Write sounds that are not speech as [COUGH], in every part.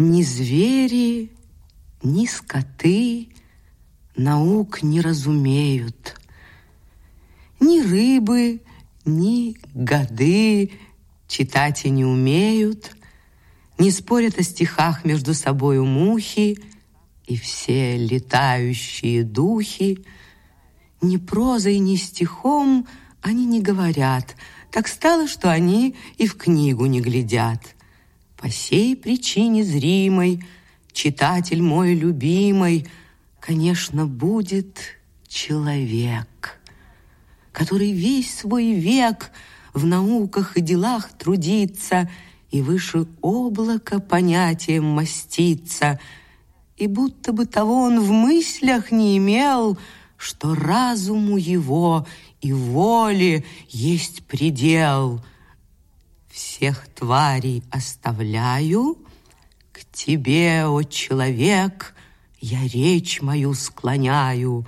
Ни звери, ни скоты наук не разумеют. Ни рыбы, ни годы читать и не умеют, не спорят о стихах между собою мухи и все летающие духи. Ни прозой, ни стихом они не говорят. Так стало, что они и в книгу не глядят. По сей причине зримой читатель мой любимый, конечно, будет человек, который весь свой век в науках и делах трудится и выше облака понятием мастится, и будто бы того он в мыслях не имел, что разуму его и воле есть предел. Всех тварей оставляю, к тебе, о человек, я речь мою склоняю.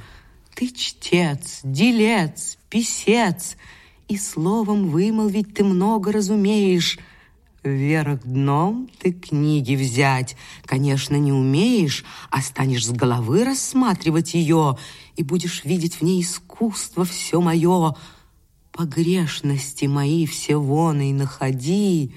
Ты чтец, делец, писец, и словом вымолвить ты много разумеешь. Вверх дном ты книги взять, конечно, не умеешь, а станешь с головы рассматривать ее, и будешь видеть в ней искусство все мое. Погрешности мои все вон и находи,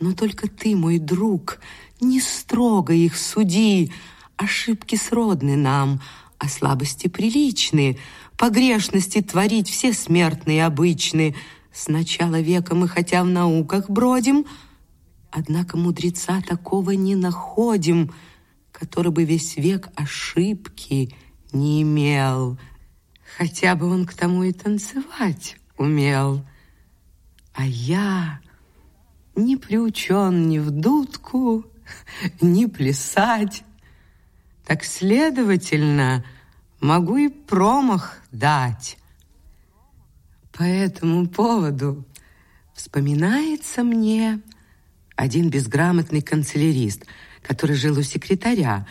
но только ты, мой друг, не строго их суди. Ошибки сродны нам, а слабости приличны. Погрешности творить все смертные обычны. С начала века мы хотя в науках бродим, однако мудреца такого не находим, который бы весь век ошибки не имел. Хотя бы он к тому и танцевать умел. А я не приучен ни в дудку, [LAUGHS] ни плясать. Так, следовательно, могу и промах дать. По этому поводу вспоминается мне один безграмотный канцелярист, который жил у секретаря,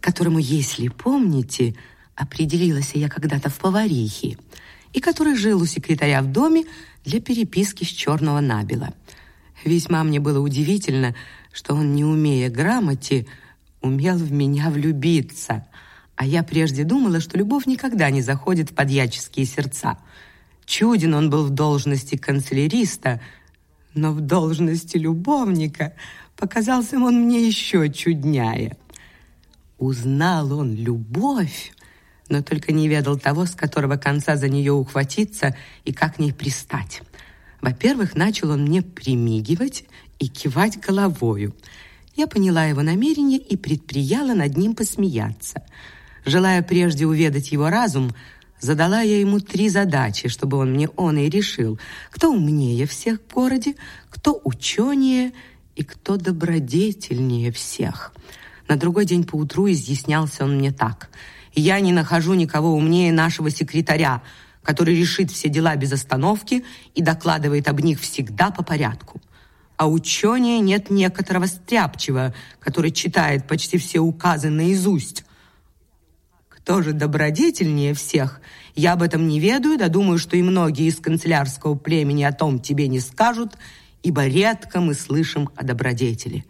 которому, если помните, определилась я когда-то в поварихе, и который жил у секретаря в доме для переписки с черного набела. Весьма мне было удивительно, что он, не умея грамоте, умел в меня влюбиться. А я прежде думала, что любовь никогда не заходит в подьяческие сердца. Чуден он был в должности канцеляриста, но в должности любовника показался он мне еще чуднее. Узнал он любовь, но только не ведал того, с которого конца за нее ухватиться и как к ней пристать. Во-первых, начал он мне примигивать и кивать головою. Я поняла его намерение и предприяла над ним посмеяться. Желая прежде уведать его разум, задала я ему три задачи, чтобы он мне он и решил, кто умнее всех в городе, кто ученее и кто добродетельнее всех. На другой день поутру изъяснялся он мне так. «Я не нахожу никого умнее нашего секретаря, который решит все дела без остановки и докладывает об них всегда по порядку. А учения нет некоторого стряпчего, который читает почти все указы наизусть. Кто же добродетельнее всех, я об этом не ведаю, да думаю, что и многие из канцелярского племени о том тебе не скажут, ибо редко мы слышим о добродетели».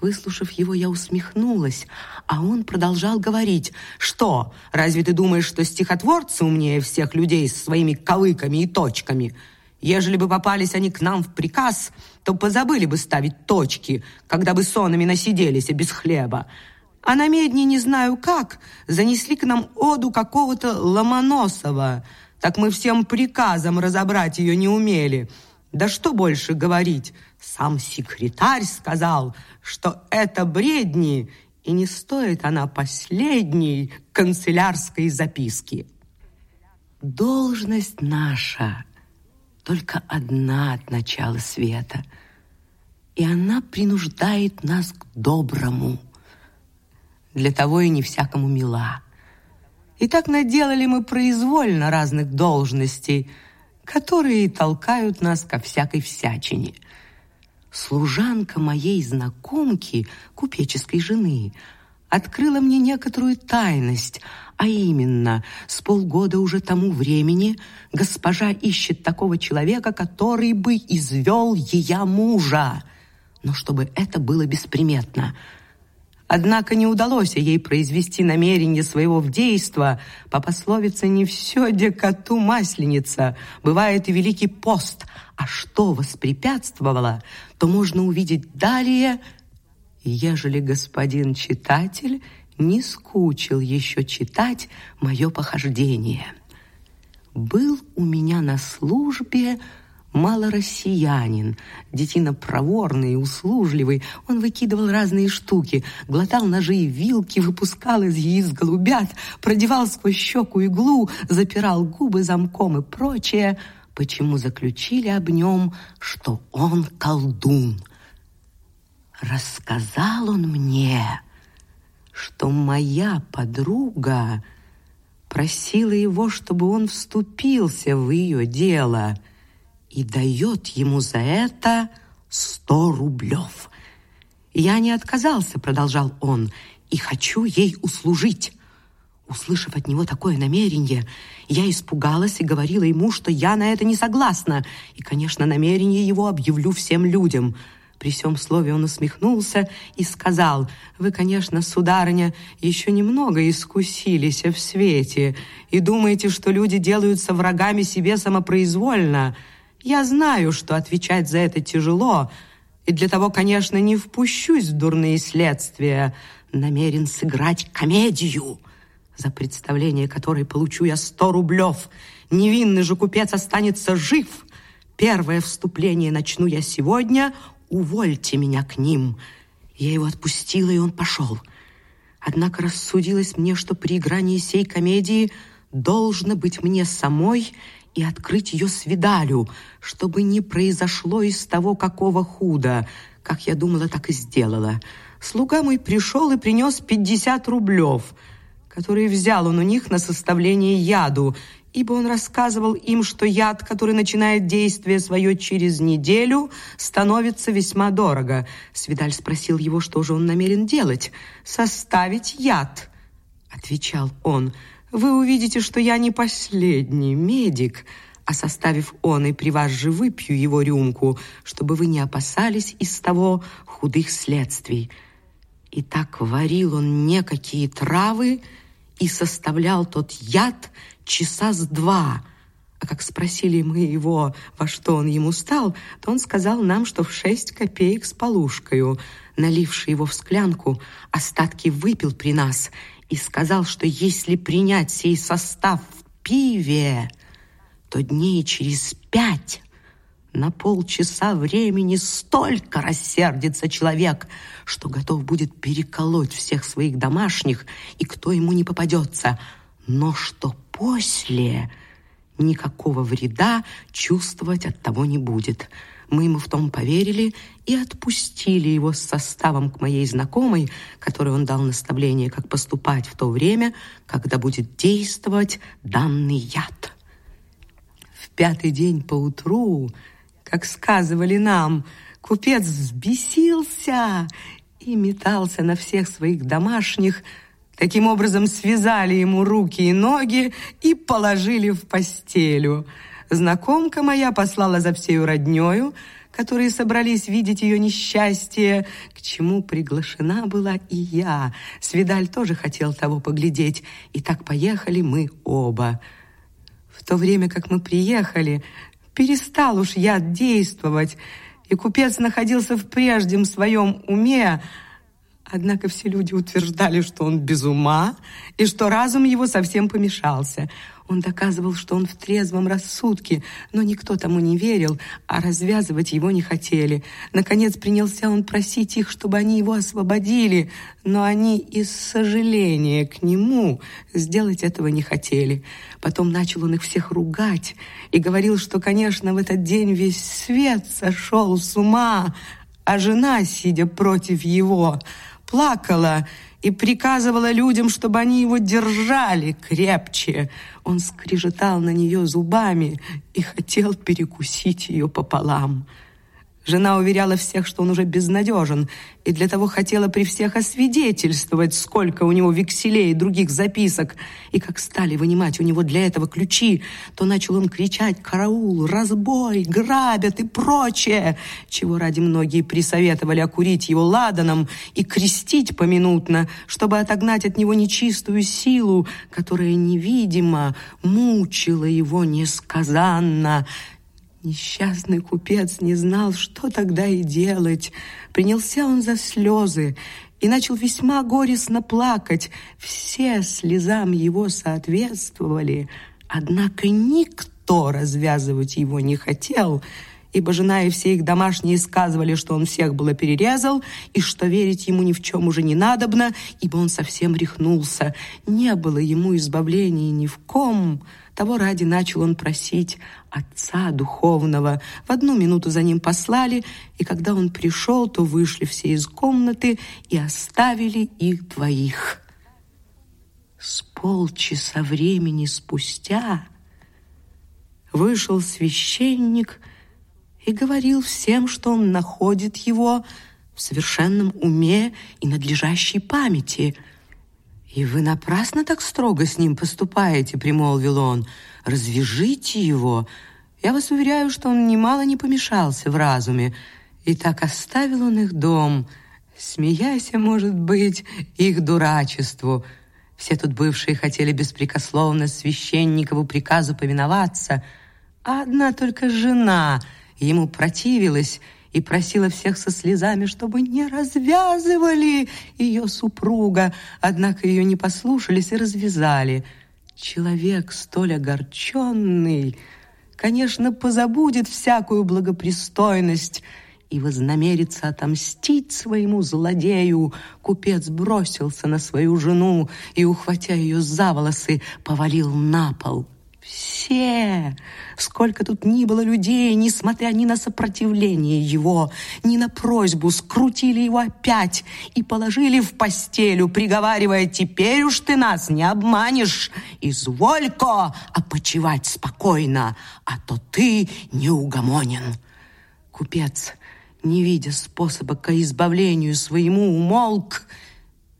Выслушав его, я усмехнулась, а он продолжал говорить. «Что, разве ты думаешь, что стихотворцы умнее всех людей с своими кавыками и точками? Ежели бы попались они к нам в приказ, то позабыли бы ставить точки, когда бы сонами насиделись без хлеба. А на медне, не знаю как, занесли к нам оду какого-то Ломоносова. Так мы всем приказом разобрать ее не умели». Да что больше говорить, сам секретарь сказал, что это бредни, и не стоит она последней канцелярской записки. Должность наша только одна от начала света, и она принуждает нас к доброму. Для того и не всякому мила. И так наделали мы произвольно разных должностей – которые толкают нас ко всякой всячине. Служанка моей знакомки, купеческой жены, открыла мне некоторую тайность, а именно, с полгода уже тому времени госпожа ищет такого человека, который бы извел ее мужа. но чтобы это было бесприметно. Однако не удалось ей произвести намерение своего в действо. По пословице «не все, де коту масленица», бывает и великий пост. А что воспрепятствовало, то можно увидеть далее, ежели господин читатель не скучил еще читать мое похождение. Был у меня на службе малороссиянин, детина проворный и услужливый. Он выкидывал разные штуки, глотал ножи и вилки, выпускал из яиц голубят, продевал сквозь щеку иглу, запирал губы замком и прочее, почему заключили об нем, что он колдун. Рассказал он мне, что моя подруга просила его, чтобы он вступился в ее дело — и дает ему за это сто рублев. «Я не отказался», — продолжал он, — «и хочу ей услужить». Услышав от него такое намерение, я испугалась и говорила ему, что я на это не согласна, и, конечно, намерение его объявлю всем людям. При всем слове он усмехнулся и сказал, «Вы, конечно, сударыня, еще немного искусились в свете и думаете, что люди делаются врагами себе самопроизвольно». Я знаю, что отвечать за это тяжело, и для того, конечно, не впущусь в дурные следствия. Намерен сыграть комедию, за представление которой получу я сто рублев. Невинный же купец останется жив. Первое вступление начну я сегодня. Увольте меня к ним. Я его отпустила, и он пошел. Однако рассудилось мне, что при игрании сей комедии должно быть мне самой и открыть ее свидалю, чтобы не произошло из того какого худа. Как я думала, так и сделала. Слуга мой пришел и принес 50 рублев, которые взял он у них на составление яду, ибо он рассказывал им, что яд, который начинает действие свое через неделю, становится весьма дорого. Свидаль спросил его, что же он намерен делать. «Составить яд», — отвечал он, — вы увидите, что я не последний медик, а составив он и при вас же выпью его рюмку, чтобы вы не опасались из того худых следствий. И так варил он некакие травы и составлял тот яд часа с два. А как спросили мы его, во что он ему стал, то он сказал нам, что в шесть копеек с полушкою. Наливший его в склянку, остатки выпил при нас — и сказал, что если принять сей состав в пиве, то дней через пять на полчаса времени столько рассердится человек, что готов будет переколоть всех своих домашних, и кто ему не попадется, но что после никакого вреда чувствовать от того не будет. Мы ему в том поверили и отпустили его с составом к моей знакомой, которой он дал наставление, как поступать в то время, когда будет действовать данный яд. В пятый день поутру, как сказывали нам, купец взбесился и метался на всех своих домашних, Таким образом связали ему руки и ноги и положили в постелю – Знакомка моя послала за всею роднёю, которые собрались видеть ее несчастье, к чему приглашена была и я. Свидаль тоже хотел того поглядеть, и так поехали мы оба. В то время, как мы приехали, перестал уж я действовать, и купец находился в прежнем своем уме, Однако все люди утверждали, что он без ума и что разум его совсем помешался. Он доказывал, что он в трезвом рассудке, но никто тому не верил, а развязывать его не хотели. Наконец принялся он просить их, чтобы они его освободили, но они из сожаления к нему сделать этого не хотели. Потом начал он их всех ругать и говорил, что, конечно, в этот день весь свет сошел с ума, а жена, сидя против его, плакала и приказывала людям, чтобы они его держали крепче. Он скрежетал на нее зубами и хотел перекусить ее пополам. Жена уверяла всех, что он уже безнадежен, и для того хотела при всех освидетельствовать, сколько у него векселей и других записок. И как стали вынимать у него для этого ключи, то начал он кричать «караул», «разбой», «грабят» и прочее, чего ради многие присоветовали окурить его ладаном и крестить поминутно, чтобы отогнать от него нечистую силу, которая невидимо мучила его несказанно. Несчастный купец не знал, что тогда и делать. Принялся он за слезы и начал весьма горестно плакать. Все слезам его соответствовали, однако никто развязывать его не хотел, ибо жена и все их домашние сказывали, что он всех было перерезал, и что верить ему ни в чем уже не надобно, ибо он совсем рехнулся. Не было ему избавления ни в ком, того ради начал он просить отца духовного. В одну минуту за ним послали, и когда он пришел, то вышли все из комнаты и оставили их двоих. С полчаса времени спустя вышел священник и говорил всем, что он находит его в совершенном уме и надлежащей памяти – «И вы напрасно так строго с ним поступаете», — примолвил он. «Развяжите его. Я вас уверяю, что он немало не помешался в разуме. И так оставил он их дом, смеясь, может быть, их дурачеству. Все тут бывшие хотели беспрекословно священникову приказу повиноваться, а одна только жена ему противилась и просила всех со слезами, чтобы не развязывали ее супруга. Однако ее не послушались и развязали. Человек столь огорченный, конечно, позабудет всякую благопристойность и вознамерится отомстить своему злодею. Купец бросился на свою жену и, ухватя ее за волосы, повалил на пол. Все, сколько тут ни было людей, несмотря ни на сопротивление его, ни на просьбу, скрутили его опять и положили в постелю, приговаривая, теперь уж ты нас не обманешь, изволь-ка опочивать спокойно, а то ты неугомонен. Купец, не видя способа к избавлению своему, умолк,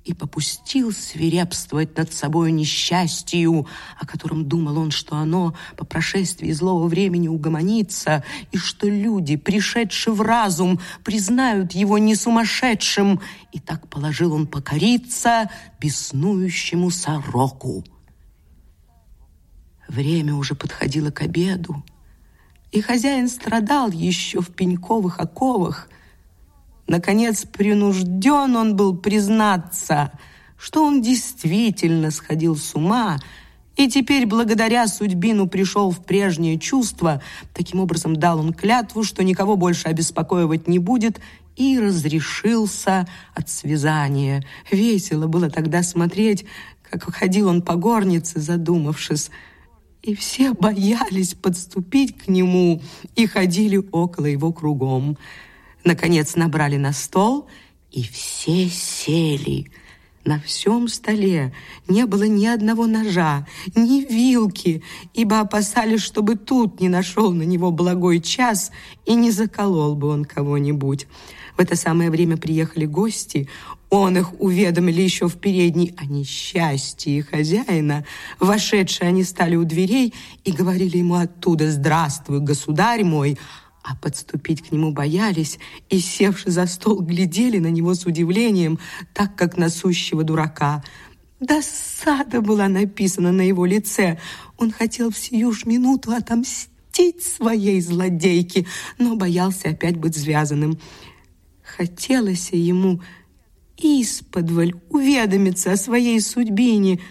и попустил свирепствовать над собой несчастью, о котором думал он, что оно по прошествии злого времени угомонится, и что люди, пришедшие в разум, признают его не сумасшедшим. И так положил он покориться беснующему сороку. Время уже подходило к обеду, и хозяин страдал еще в пеньковых оковах, Наконец, принужден он был признаться, что он действительно сходил с ума и теперь, благодаря судьбину, пришел в прежнее чувство. Таким образом, дал он клятву, что никого больше обеспокоивать не будет, и разрешился от связания. Весело было тогда смотреть, как ходил он по горнице, задумавшись, и все боялись подступить к нему и ходили около его кругом. Наконец набрали на стол, и все сели. На всем столе не было ни одного ножа, ни вилки, ибо опасались, чтобы тут не нашел на него благой час и не заколол бы он кого-нибудь. В это самое время приехали гости. Он их уведомили еще в передней о несчастье хозяина. Вошедшие они стали у дверей и говорили ему оттуда «Здравствуй, государь мой!» А подступить к нему боялись и, севши за стол, глядели на него с удивлением, так как на сущего дурака. Досада была написана на его лице. Он хотел в ж минуту отомстить своей злодейке, но боялся опять быть связанным. Хотелось ему исподволь уведомиться о своей судьбине —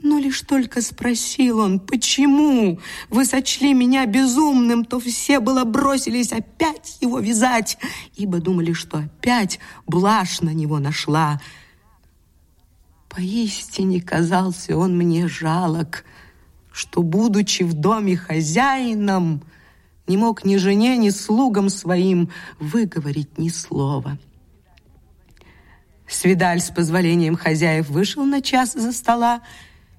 но лишь только спросил он, почему вы сочли меня безумным, то все было бросились опять его вязать, ибо думали, что опять блажь на него нашла. Поистине казался он мне жалок, что, будучи в доме хозяином, не мог ни жене, ни слугам своим выговорить ни слова. Свидаль с позволением хозяев вышел на час за стола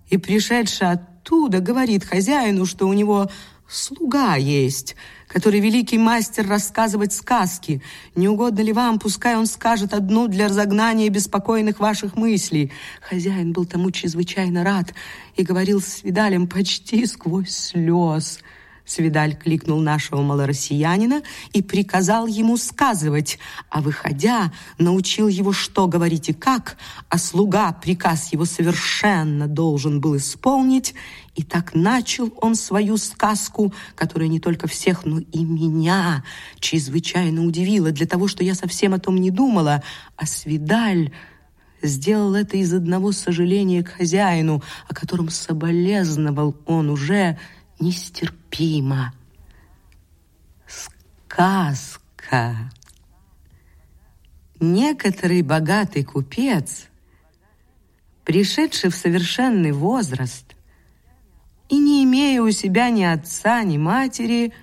и пришедший оттуда говорит хозяину, что у него слуга есть, который великий мастер рассказывать сказки. Не угодно ли вам, пускай он скажет одну для разогнания беспокойных ваших мыслей. Хозяин был тому чрезвычайно рад и говорил с Видалем почти сквозь слез – Свидаль кликнул нашего малороссиянина и приказал ему сказывать, а выходя, научил его, что говорить и как, а слуга приказ его совершенно должен был исполнить, и так начал он свою сказку, которая не только всех, но и меня чрезвычайно удивила, для того, что я совсем о том не думала, а Свидаль сделал это из одного сожаления к хозяину, о котором соболезновал он уже, нестерпимо. Сказка. Некоторый богатый купец, пришедший в совершенный возраст и не имея у себя ни отца, ни матери,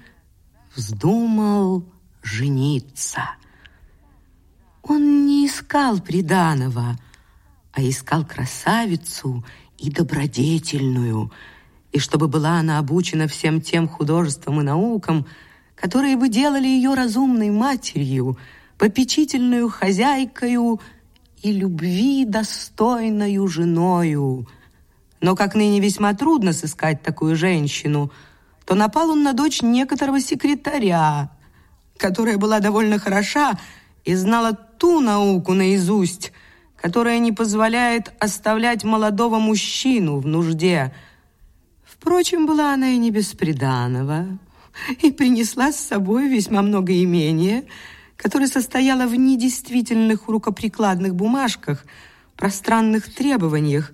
вздумал жениться. Он не искал приданого, а искал красавицу и добродетельную – и чтобы была она обучена всем тем художествам и наукам, которые бы делали ее разумной матерью, попечительную хозяйкою и любви достойною женою. Но как ныне весьма трудно сыскать такую женщину, то напал он на дочь некоторого секретаря, которая была довольно хороша и знала ту науку наизусть, которая не позволяет оставлять молодого мужчину в нужде – Впрочем, была она и не бесприданного, и принесла с собой весьма много имения, которое состояло в недействительных рукоприкладных бумажках, пространных требованиях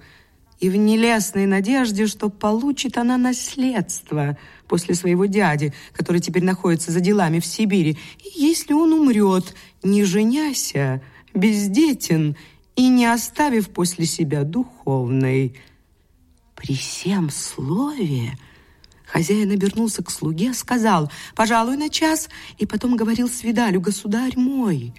и в нелестной надежде, что получит она наследство после своего дяди, который теперь находится за делами в Сибири. И если он умрет, не женяся, бездетен и не оставив после себя духовной при всем слове хозяин обернулся к слуге, сказал, «Пожалуй, на час», и потом говорил свидалю, «Государь мой,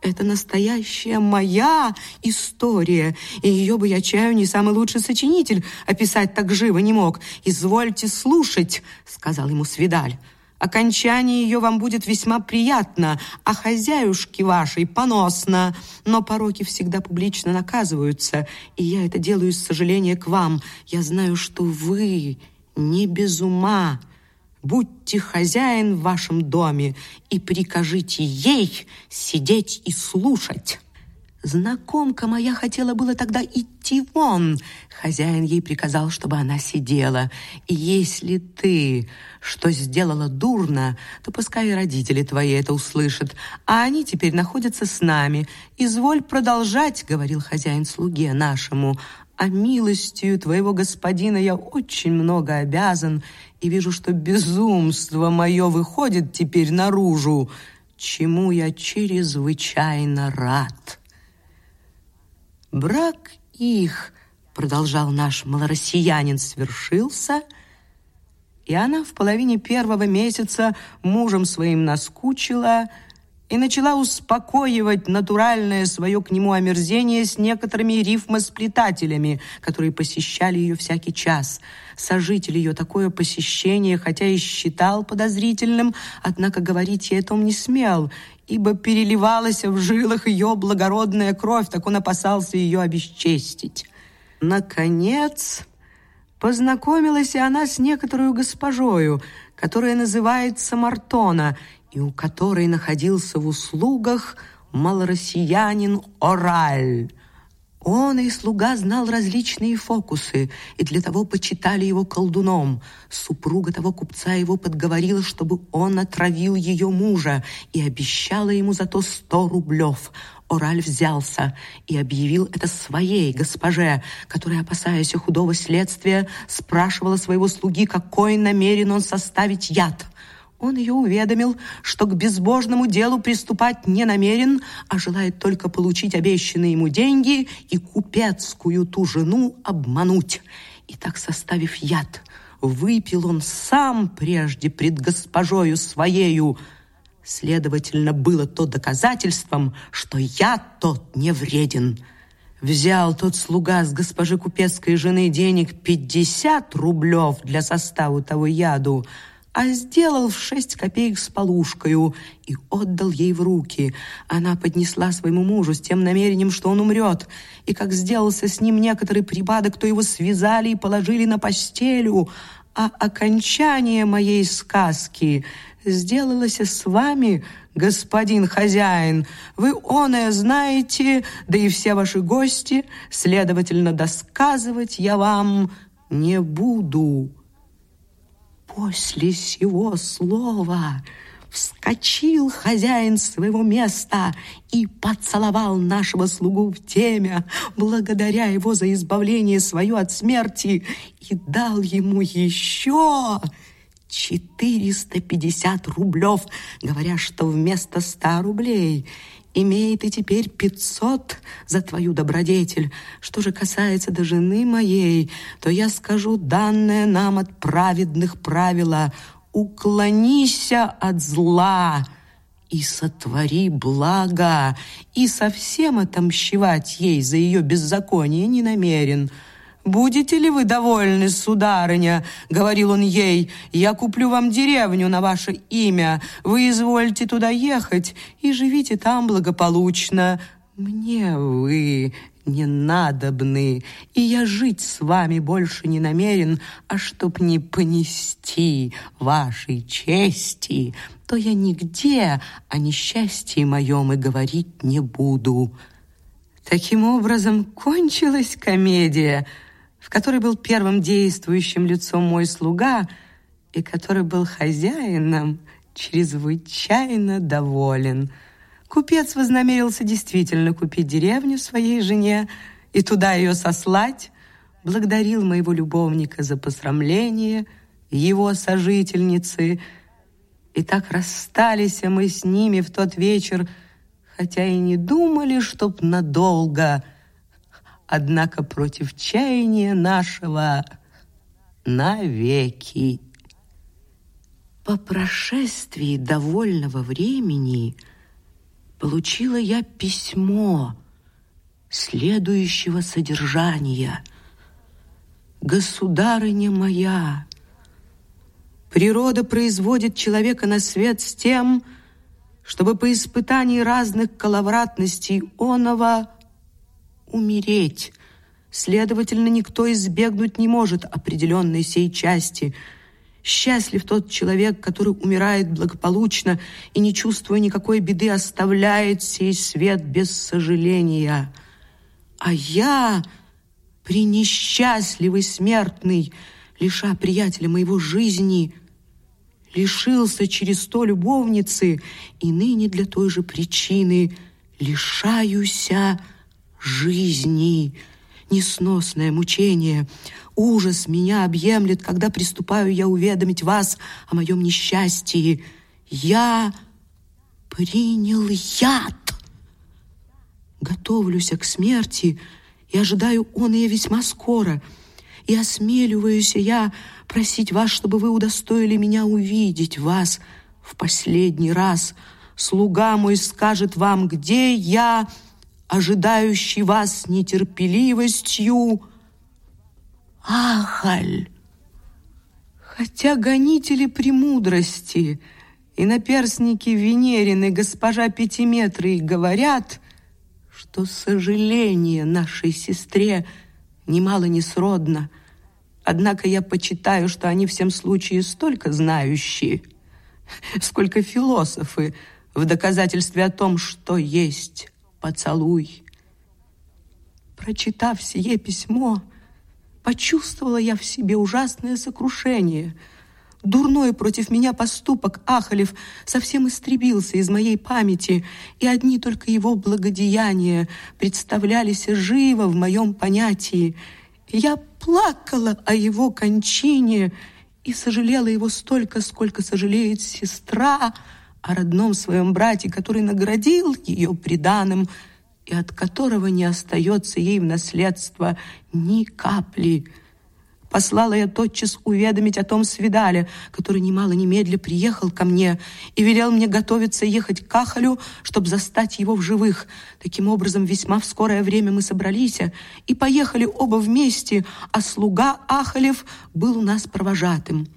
это настоящая моя история, и ее бы я чаю не самый лучший сочинитель описать так живо не мог. Извольте слушать», — сказал ему свидаль. Окончание ее вам будет весьма приятно, а хозяюшки вашей поносно. Но пороки всегда публично наказываются, и я это делаю из сожаления к вам. Я знаю, что вы не без ума. Будьте хозяин в вашем доме и прикажите ей сидеть и слушать». Знакомка моя хотела было тогда идти вон. Хозяин ей приказал, чтобы она сидела. И если ты что сделала дурно, то пускай и родители твои это услышат. А они теперь находятся с нами. Изволь продолжать, говорил хозяин слуге нашему. А милостью твоего господина я очень много обязан и вижу, что безумство мое выходит теперь наружу, чему я чрезвычайно рад». Брак их, продолжал наш малороссиянин, свершился, и она в половине первого месяца мужем своим наскучила и начала успокоивать натуральное свое к нему омерзение с некоторыми рифмосплетателями, которые посещали ее всякий час. Сожитель ее такое посещение, хотя и считал подозрительным, однако говорить ей о том не смел, ибо переливалась в жилах ее благородная кровь, так он опасался ее обесчестить. Наконец, познакомилась и она с некоторую госпожою, которая называется Мартона, и у которой находился в услугах малороссиянин Ораль. Он и слуга знал различные фокусы, и для того почитали его колдуном. Супруга того купца его подговорила, чтобы он отравил ее мужа, и обещала ему за то сто рублев. Ораль взялся и объявил это своей госпоже, которая, опасаясь худого следствия, спрашивала своего слуги, какой намерен он составить яд. Он ее уведомил, что к безбожному делу приступать не намерен, а желает только получить обещанные ему деньги и купецкую ту жену обмануть. И так, составив яд, выпил он сам прежде пред госпожою своею. Следовательно, было то доказательством, что яд тот не вреден. Взял тот слуга с госпожи купецкой жены денег пятьдесят рублев для состава того яду, а сделал в шесть копеек с полушкою и отдал ей в руки. Она поднесла своему мужу с тем намерением, что он умрет, и как сделался с ним некоторый припадок, то его связали и положили на постелю, а окончание моей сказки сделалось с вами, господин хозяин. Вы оное знаете, да и все ваши гости, следовательно, досказывать я вам не буду». После сего слова вскочил хозяин своего места и поцеловал нашего слугу в темя, благодаря его за избавление свое от смерти, и дал ему еще 450 рублев, говоря, что вместо 100 рублей имеет и теперь 500 за твою добродетель. Что же касается до жены моей, то я скажу данное нам от праведных правила. Уклонися от зла и сотвори благо, и совсем отомщевать ей за ее беззаконие не намерен». «Будете ли вы довольны, сударыня?» — говорил он ей. «Я куплю вам деревню на ваше имя. Вы извольте туда ехать и живите там благополучно. Мне вы не надобны, и я жить с вами больше не намерен, а чтоб не понести вашей чести, то я нигде о несчастье моем и говорить не буду». Таким образом кончилась комедия — в которой был первым действующим лицом мой слуга и который был хозяином чрезвычайно доволен. Купец вознамерился действительно купить деревню своей жене и туда ее сослать, благодарил моего любовника за посрамление его сожительницы, и так расстались мы с ними в тот вечер, хотя и не думали, чтоб надолго — однако против чаяния нашего навеки. По прошествии довольного времени получила я письмо следующего содержания. «Государыня моя, природа производит человека на свет с тем, чтобы по испытании разных коловратностей оного умереть. Следовательно, никто избегнуть не может определенной сей части. Счастлив тот человек, который умирает благополучно и, не чувствуя никакой беды, оставляет сей свет без сожаления. А я, пренесчастливый смертный, лиша приятеля моего жизни, лишился через то любовницы и ныне для той же причины лишаюся жизни, несносное мучение. Ужас меня объемлет, когда приступаю я уведомить вас о моем несчастье. Я принял яд. Готовлюсь к смерти и ожидаю он ее весьма скоро. И осмеливаюсь я просить вас, чтобы вы удостоили меня увидеть вас в последний раз. Слуга мой скажет вам, где я ожидающий вас нетерпеливостью, Ахаль. Хотя гонители премудрости и наперсники Венерины госпожа Пятиметры говорят, что сожаление нашей сестре немало не сродно, однако я почитаю, что они всем случае столько знающие, сколько философы в доказательстве о том, что есть поцелуй. Прочитав сие письмо, почувствовала я в себе ужасное сокрушение. Дурной против меня поступок Ахалев совсем истребился из моей памяти, и одни только его благодеяния представлялись живо в моем понятии. Я плакала о его кончине и сожалела его столько, сколько сожалеет сестра, о родном своем брате, который наградил ее приданым и от которого не остается ей в наследство ни капли. Послала я тотчас уведомить о том свидале, который немало немедля приехал ко мне и велел мне готовиться ехать к Ахалю, чтобы застать его в живых. Таким образом, весьма в скорое время мы собрались и поехали оба вместе, а слуга Ахалев был у нас провожатым.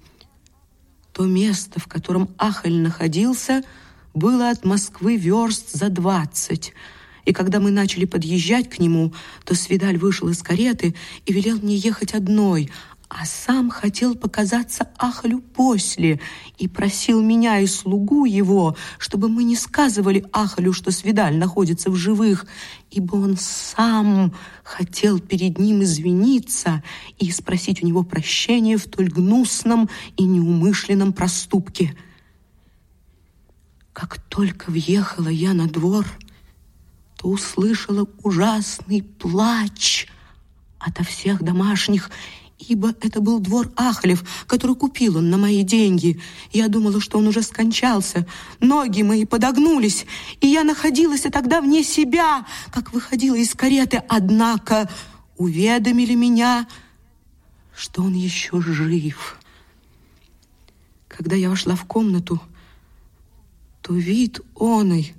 То место, в котором Ахаль находился, было от Москвы верст за двадцать. И когда мы начали подъезжать к нему, то Свидаль вышел из кареты и велел мне ехать одной, а сам хотел показаться Ахалю после и просил меня и слугу его, чтобы мы не сказывали Ахалю, что Свидаль находится в живых, ибо он сам хотел перед ним извиниться и спросить у него прощения в толь гнусном и неумышленном проступке. Как только въехала я на двор, то услышала ужасный плач ото всех домашних ибо это был двор Ахлев, который купил он на мои деньги. Я думала, что он уже скончался. Ноги мои подогнулись, и я находилась тогда вне себя, как выходила из кареты. Однако уведомили меня, что он еще жив. Когда я вошла в комнату, то вид оной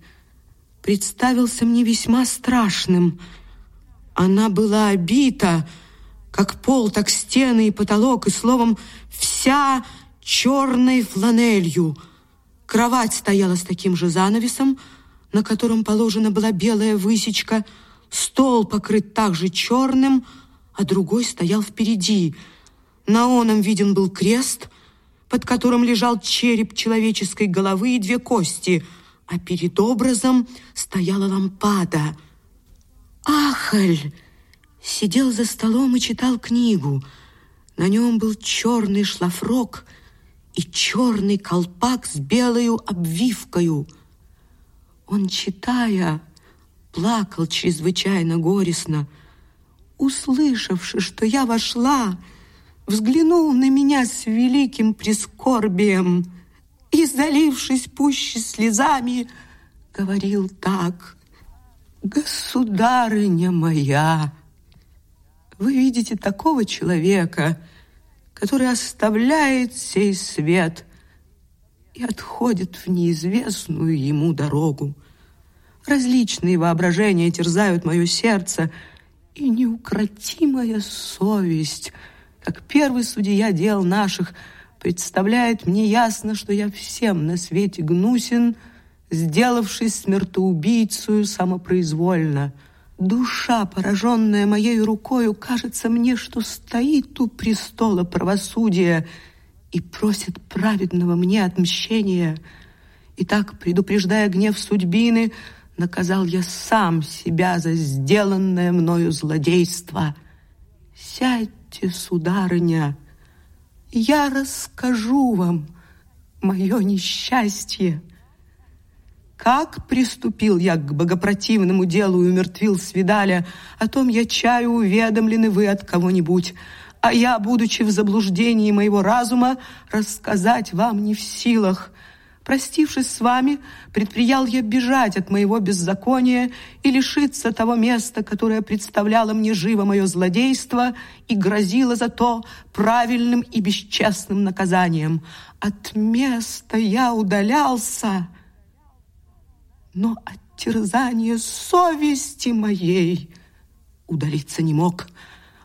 представился мне весьма страшным. Она была обита, как пол, так стены и потолок, и, словом, вся черной фланелью. Кровать стояла с таким же занавесом, на котором положена была белая высечка, стол покрыт также черным, а другой стоял впереди. На оном виден был крест, под которым лежал череп человеческой головы и две кости, а перед образом стояла лампада. «Ахаль!» Сидел за столом и читал книгу. На нем был черный шлафрок и черный колпак с белою обвивкою. Он, читая, плакал чрезвычайно горестно. Услышавши, что я вошла, взглянул на меня с великим прискорбием и, залившись пуще слезами, говорил так. «Государыня моя!» Вы видите такого человека, который оставляет сей свет и отходит в неизвестную ему дорогу. Различные воображения терзают мое сердце, и неукротимая совесть, как первый судья дел наших, представляет мне ясно, что я всем на свете гнусен, сделавшись смертоубийцу самопроизвольно — Душа, пораженная моей рукою, кажется мне, что стоит у престола правосудия и просит праведного мне отмщения. И так, предупреждая гнев судьбины, наказал я сам себя за сделанное мною злодейство. Сядьте, сударыня, я расскажу вам мое несчастье. Как приступил я к богопротивному делу и умертвил свидаля, о том я чаю уведомлены вы от кого-нибудь. А я, будучи в заблуждении моего разума, рассказать вам не в силах. Простившись с вами, предприял я бежать от моего беззакония и лишиться того места, которое представляло мне живо мое злодейство и грозило за то правильным и бесчестным наказанием. От места я удалялся, но от терзания совести моей удалиться не мог.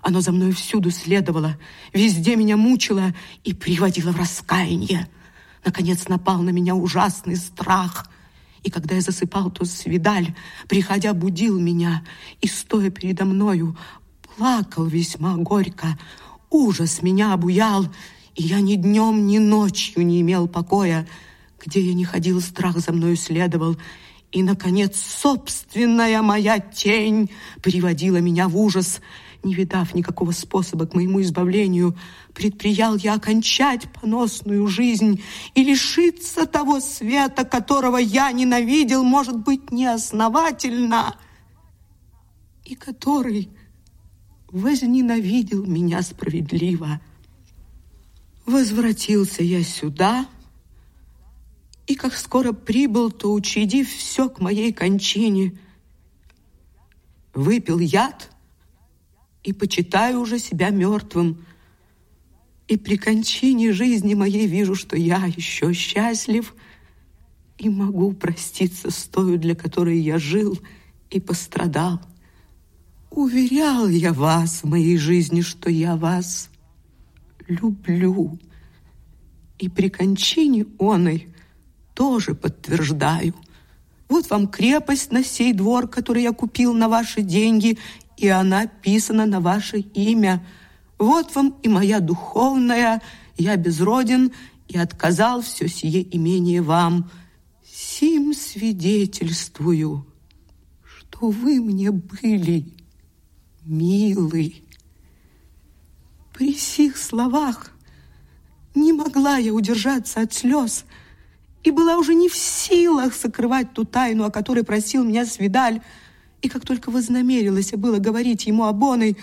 Оно за мной всюду следовало, везде меня мучило и приводило в раскаяние. Наконец напал на меня ужасный страх. И когда я засыпал, то свидаль, приходя, будил меня и, стоя передо мною, плакал весьма горько. Ужас меня обуял, и я ни днем, ни ночью не имел покоя. Где я не ходил, страх за мною следовал, и, наконец, собственная моя тень приводила меня в ужас. Не видав никакого способа к моему избавлению, предприял я окончать поносную жизнь и лишиться того света, которого я ненавидел, может быть, неосновательно, и который возненавидел меня справедливо. Возвратился я сюда, и как скоро прибыл, то, учредив все к моей кончине, выпил яд и почитаю уже себя мертвым. И при кончине жизни моей вижу, что я еще счастлив и могу проститься с той, для которой я жил и пострадал. Уверял я вас в моей жизни, что я вас люблю И при кончине оной тоже подтверждаю. Вот вам крепость на сей двор, который я купил на ваши деньги, и она писана на ваше имя. Вот вам и моя духовная, я безроден, и отказал все сие имение вам. Сим свидетельствую, что вы мне были милый. При сих словах не могла я удержаться от слез и была уже не в силах сокрывать ту тайну, о которой просил меня Свидаль. И как только вознамерилась было говорить ему об оной,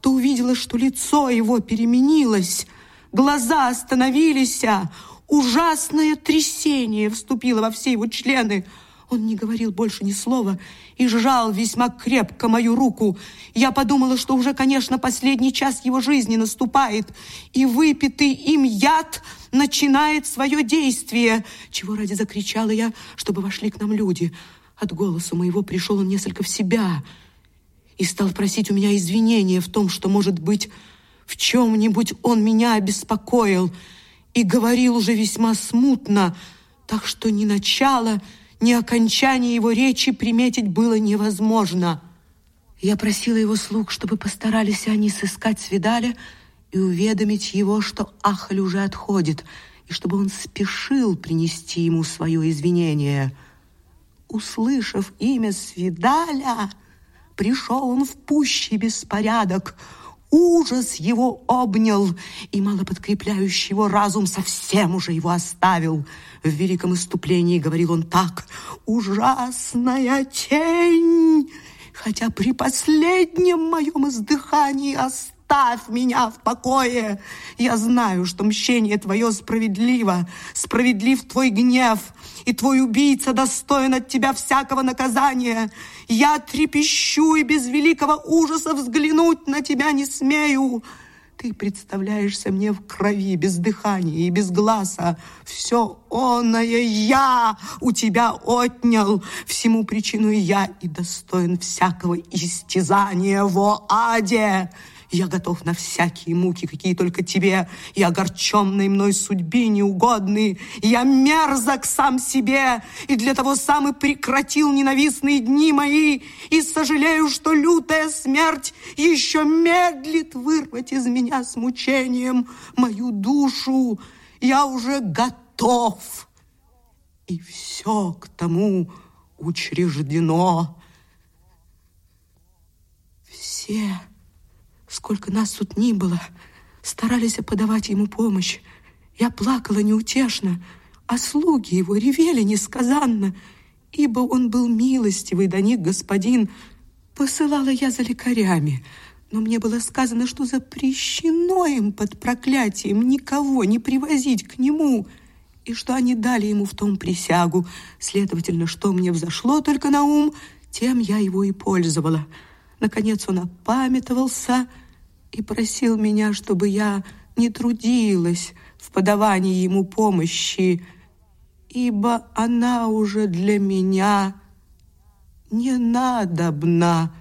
то увидела, что лицо его переменилось, глаза остановились, а ужасное трясение вступило во все его члены – он не говорил больше ни слова и сжал весьма крепко мою руку. Я подумала, что уже, конечно, последний час его жизни наступает, и выпитый им яд начинает свое действие. Чего ради закричала я, чтобы вошли к нам люди. От голоса моего пришел он несколько в себя и стал просить у меня извинения в том, что, может быть, в чем-нибудь он меня обеспокоил, и говорил уже весьма смутно, так что ни начало, ни окончание его речи приметить было невозможно. Я просила его слуг, чтобы постарались они сыскать Свидаля и уведомить его, что Ахаль уже отходит, и чтобы он спешил принести ему свое извинение. Услышав имя Свидаля, пришел он в пущий беспорядок — Ужас его обнял, и малоподкрепляющий его разум совсем уже его оставил. В великом иступлении говорил он так. «Ужасная тень!» Хотя при последнем моем издыхании осталось оставь меня в покое. Я знаю, что мщение твое справедливо, справедлив твой гнев, и твой убийца достоин от тебя всякого наказания. Я трепещу и без великого ужаса взглянуть на тебя не смею. Ты представляешься мне в крови, без дыхания и без глаза. Все оное я у тебя отнял. Всему причину я и достоин всякого истязания во аде. Я готов на всякие муки, какие только тебе, и огорченной мной судьбе неугодны. Я мерзок сам себе, и для того сам и прекратил ненавистные дни мои, и сожалею, что лютая смерть еще медлит вырвать из меня с мучением мою душу. Я уже готов, и все к тому учреждено. Все Сколько нас тут ни было, старались подавать ему помощь. Я плакала неутешно, а слуги его ревели несказанно, ибо он был милостивый до них господин. Посылала я за лекарями, но мне было сказано, что запрещено им под проклятием никого не привозить к нему, и что они дали ему в том присягу. Следовательно, что мне взошло только на ум, тем я его и пользовала. Наконец он опамятовался и просил меня, чтобы я не трудилась в подавании ему помощи, ибо она уже для меня не надобна,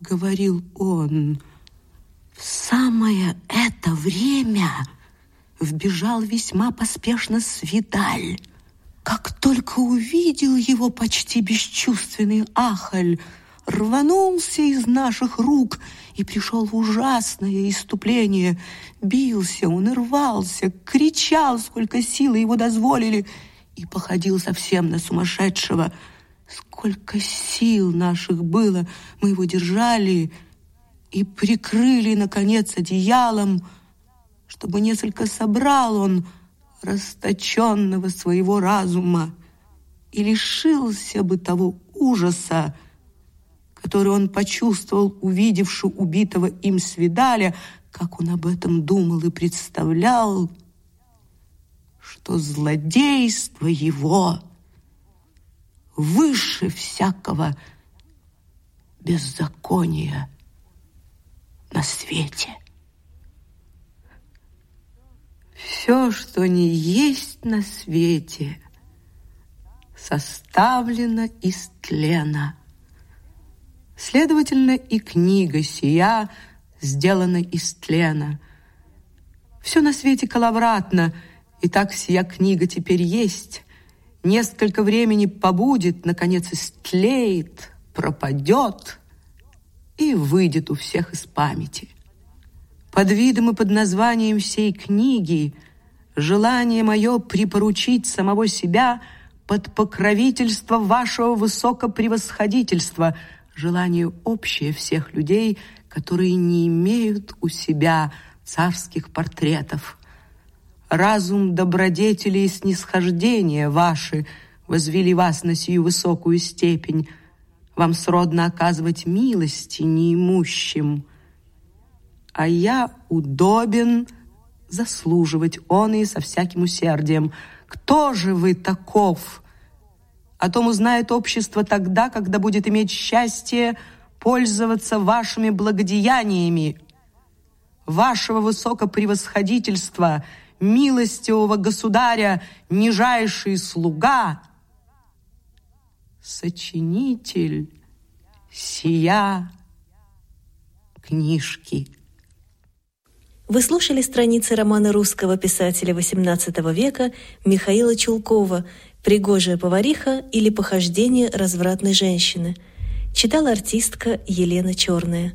говорил он. В самое это время вбежал весьма поспешно Свидаль. Как только увидел его почти бесчувственный Ахаль, рванулся из наших рук и пришел в ужасное иступление. Бился он рвался, кричал, сколько силы его дозволили, и походил совсем на сумасшедшего. Сколько сил наших было, мы его держали и прикрыли, наконец, одеялом, чтобы несколько собрал он расточенного своего разума и лишился бы того ужаса, который он почувствовал, увидевши убитого им свидаля, как он об этом думал и представлял, что злодейство его выше всякого беззакония на свете. Все, что не есть на свете, составлено из тлена – Следовательно, и книга сия сделана из тлена. Все на свете коловратно, Итак, сия книга теперь есть, несколько времени побудет, наконец истлеет, пропадет и выйдет у всех из памяти. Под видом и под названием всей книги желание мое припоручить самого себя под покровительство вашего высокопревосходительства, желание общее всех людей, которые не имеют у себя царских портретов. Разум добродетели и снисхождения ваши возвели вас на сию высокую степень. Вам сродно оказывать милости неимущим, а я удобен заслуживать он и со всяким усердием. Кто же вы таков? О том узнает общество тогда, когда будет иметь счастье пользоваться вашими благодеяниями, вашего высокопревосходительства, милостивого государя, нижайший слуга, сочинитель сия книжки. Вы слушали страницы романа русского писателя XVIII века Михаила Чулкова «Пригожая повариха» или «Похождение развратной женщины». Читала артистка Елена Черная.